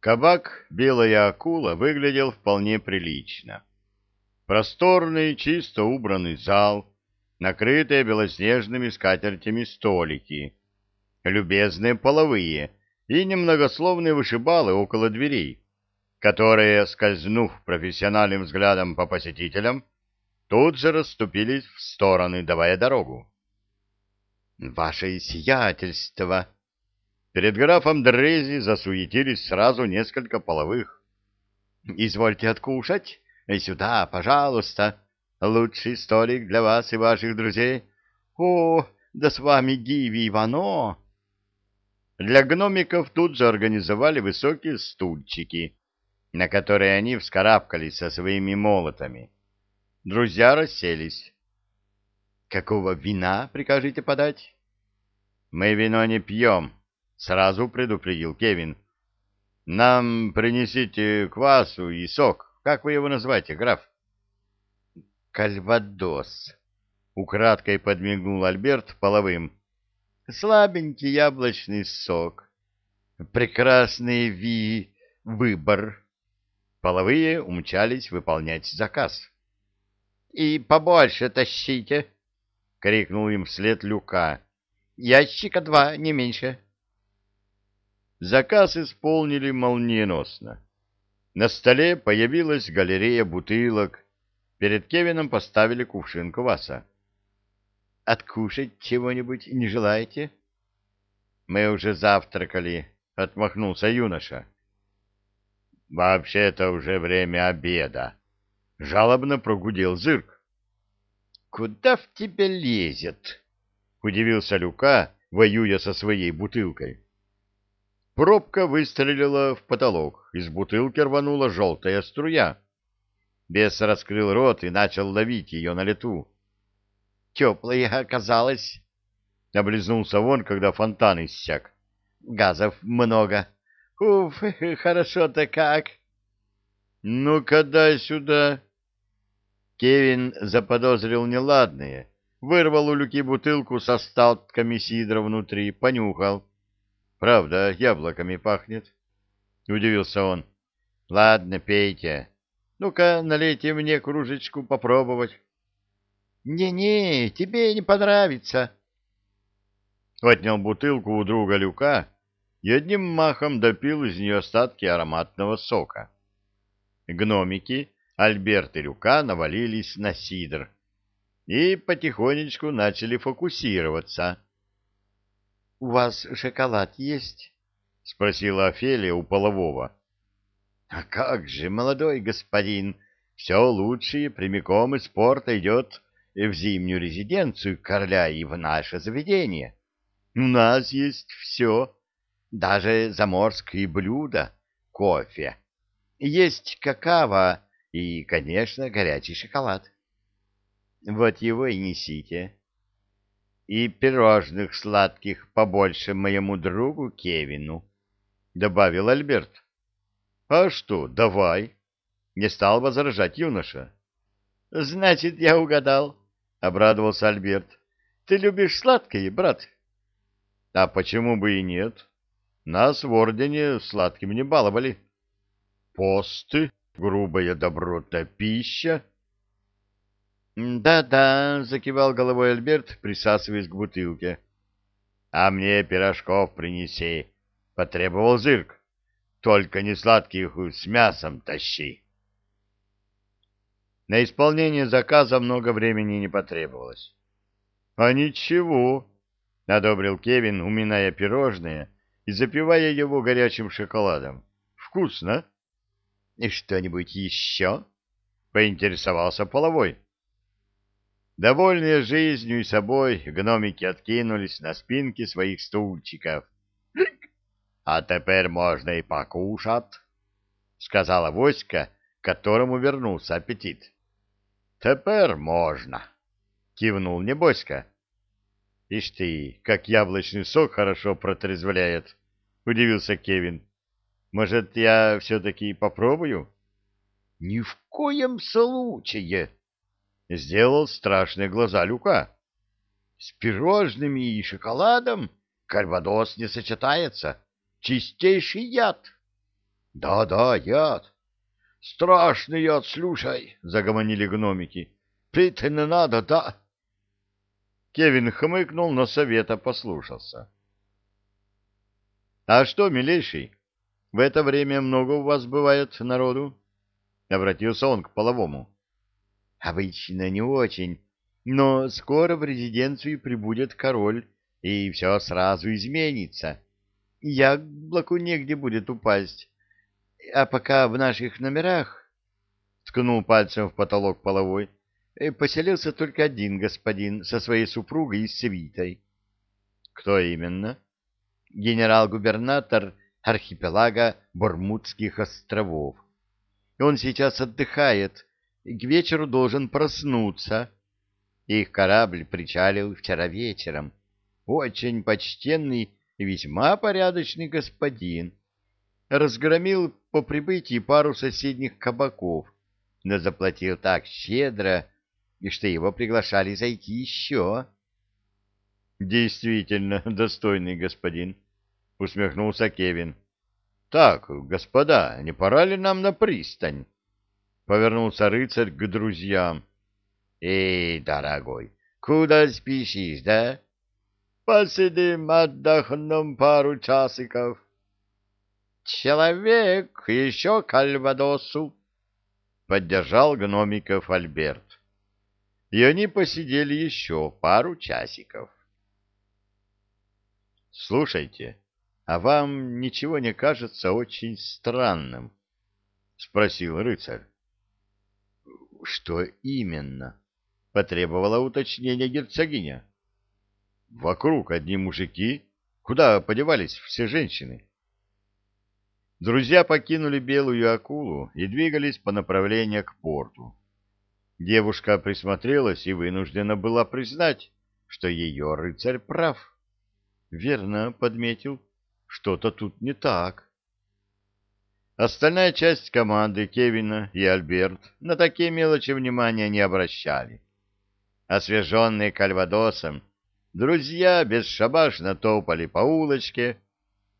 Кабак «Белая акула» выглядел вполне прилично. Просторный, чисто убранный зал, накрытые белоснежными скатертями столики, любезные половые и немногословные вышибалы около дверей, которые, скользнув профессиональным взглядом по посетителям, тут же расступились в стороны, давая дорогу. «Ваше сиятельство!» Перед графом Дрези засуетились сразу несколько половых. «Извольте откушать. Сюда, пожалуйста. Лучший столик для вас и ваших друзей. О, да с вами Гиви Ивано!» Для гномиков тут же организовали высокие стульчики, на которые они вскарабкались со своими молотами. Друзья расселись. «Какого вина прикажете подать?» «Мы вино не пьем», Сразу предупредил Кевин. Нам принесите квасу и сок. Как вы его называете, граф? Кальвадос. Украдкой подмигнул Альберт половым. Слабенький яблочный сок. Прекрасный ви... выбор. Половые умчались выполнять заказ. — И побольше тащите! — крикнул им вслед Люка. — Ящика два, не меньше. — Заказ исполнили молниеносно. На столе появилась галерея бутылок. Перед Кевином поставили кувшин кваса. — Откушать чего-нибудь не желаете? — Мы уже завтракали, — отмахнулся юноша. — Вообще-то уже время обеда. Жалобно прогудел зырк. — Куда в тебя лезет? — удивился Люка, воюя со своей бутылкой. Пробка выстрелила в потолок, из бутылки рванула желтая струя. Бес раскрыл рот и начал ловить ее на лету. «Теплая оказалась!» — облизнулся он, когда фонтан иссяк. «Газов много. Уф, хорошо-то как!» «Ну-ка дай сюда!» Кевин заподозрил неладное, вырвал у Люки бутылку со сталками сидра внутри, понюхал. Правда, яблоками пахнет. Удивился он. Ладно, пейте. Ну-ка, налейте мне кружечку попробовать. Не-не, тебе не понравится. Отнял бутылку у друга Люка и одним махом допил из нее остатки ароматного сока. Гномики, Альберт и Люка навалились на сидр и потихонечку начали фокусироваться — у вас шоколад есть? — спросила Офелия у полового. — А как же, молодой господин, все лучшее прямиком из порта идет в зимнюю резиденцию короля и в наше заведение. У нас есть все, даже заморские блюда, кофе. Есть какао и, конечно, горячий шоколад. Вот его и несите и пирожных сладких побольше моему другу Кевину, — добавил Альберт. — А что, давай, — не стал возражать юноша. — Значит, я угадал, — обрадовался Альберт. — Ты любишь сладкое, брат? — А почему бы и нет? Нас в ордене сладким не баловали. — Посты, грубая добротная пища, «Да-да», — закивал головой Альберт, присасываясь к бутылке. «А мне пирожков принеси», — потребовал Зырк. «Только не сладких с мясом тащи». На исполнение заказа много времени не потребовалось. «А ничего», — одобрил Кевин, уминая пирожное и запивая его горячим шоколадом. «Вкусно». «И что-нибудь еще?» — поинтересовался половой. Довольные жизнью и собой, гномики откинулись на спинки своих стульчиков. — А теперь можно и покушать, — сказала Воська, которому вернулся аппетит. — Теперь можно, — кивнул Небоська. — Ишь ты, как яблочный сок хорошо протрезвляет, — удивился Кевин. — Может, я все-таки попробую? — Ни в коем случае! — сделал страшные глаза Люка. С пирожными и шоколадом кальвадос не сочетается. Чистейший яд. Да-да, яд. Страшный яд, слушай, загомонили гномики. Пить не надо, да? Кевин хмыкнул, но совета послушался. А что, милейший, в это время много у вас бывает народу? Обратился он к половому. Обычно не очень, но скоро в резиденцию прибудет король, и все сразу изменится. Яблоку негде будет упасть. А пока в наших номерах, — ткнул пальцем в потолок половой, — поселился только один господин со своей супругой и свитой. — Кто именно? — Генерал-губернатор архипелага Бормутских островов. Он сейчас отдыхает, к вечеру должен проснуться. Их корабль причалил вчера вечером. Очень почтенный и весьма порядочный господин. Разгромил по прибытии пару соседних кабаков, но заплатил так щедро, и что его приглашали зайти еще. — Действительно достойный господин, — усмехнулся Кевин. — Так, господа, не пора ли нам на пристань? — повернулся рыцарь к друзьям. — Эй, дорогой, куда спешишь, да? Посидим, отдохнем пару часиков. Человек еще кальвадосу, поддержал гномиков Альберт. И они посидели еще пару часиков. Слушайте, а вам ничего не кажется очень странным? спросил рыцарь. Что именно? потребовала уточнения герцогиня. Вокруг одни мужики. Куда подевались все женщины? Друзья покинули белую акулу и двигались по направлению к порту. Девушка присмотрелась и вынуждена была признать, что ее рыцарь прав. Верно подметил, что-то тут не так. Остальная часть команды Кевина и Альберт на такие мелочи внимания не обращали. Освеженные кальвадосом, Друзья бесшабашно топали по улочке,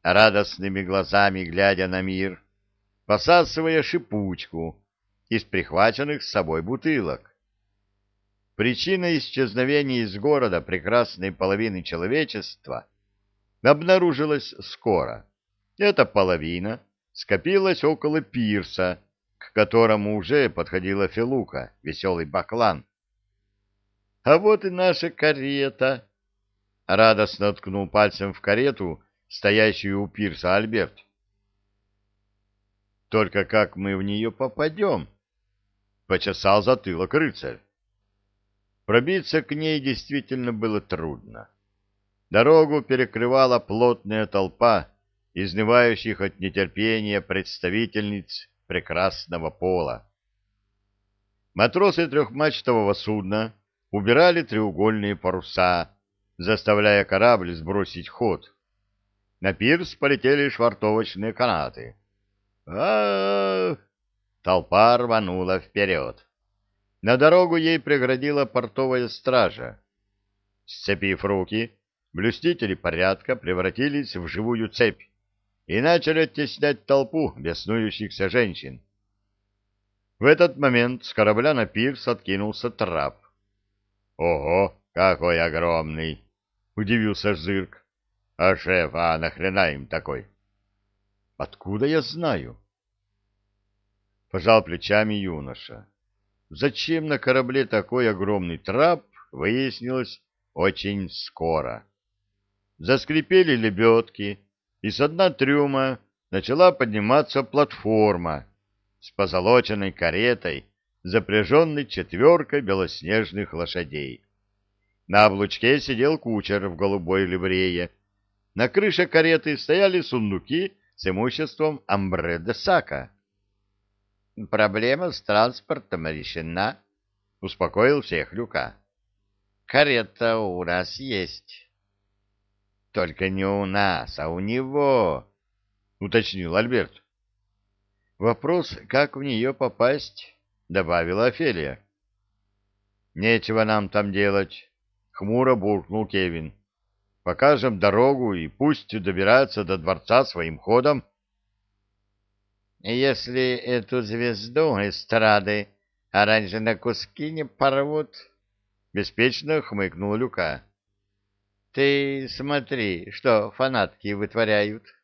радостными глазами глядя на мир, посасывая шипучку из прихваченных с собой бутылок. Причина исчезновения из города прекрасной половины человечества обнаружилась скоро. Эта половина скопилась около пирса, к которому уже подходила Филука, веселый баклан. — А вот и наша карета! Радостно ткнул пальцем в карету, стоящую у пирса Альберт. «Только как мы в нее попадем?» — почесал затылок рыцарь. Пробиться к ней действительно было трудно. Дорогу перекрывала плотная толпа изнывающих от нетерпения представительниц прекрасного пола. Матросы трехмачтового судна убирали треугольные паруса, заставляя корабль сбросить ход. На пирс полетели швартовочные канаты. а, Толпа рванула вперед. На дорогу ей преградила портовая стража. Сцепив руки, блюстители порядка превратились в живую цепь и начали оттеснять толпу беснующихся женщин. В этот момент с корабля на пирс откинулся трап. «Ого, какой огромный!» — удивился Зырк. — А шеф, а нахрена им такой? — Откуда я знаю? Пожал плечами юноша. Зачем на корабле такой огромный трап, выяснилось очень скоро. Заскрипели лебедки, и с дна трюма начала подниматься платформа с позолоченной каретой, запряженной четверкой белоснежных лошадей. На облучке сидел кучер в голубой ливрее. На крыше кареты стояли сундуки с имуществом Амбре де Сака. «Проблема с транспортом решена», — успокоил всех Люка. «Карета у нас есть». «Только не у нас, а у него», — уточнил Альберт. «Вопрос, как в нее попасть?» — добавила Офелия. «Нечего нам там делать хмуро буркнул Кевин. Покажем дорогу и пусть добирается до дворца своим ходом. если эту звезду эстрады а раньше на куски не порвут, — беспечно хмыкнул Люка. — Ты смотри, что фанатки вытворяют. —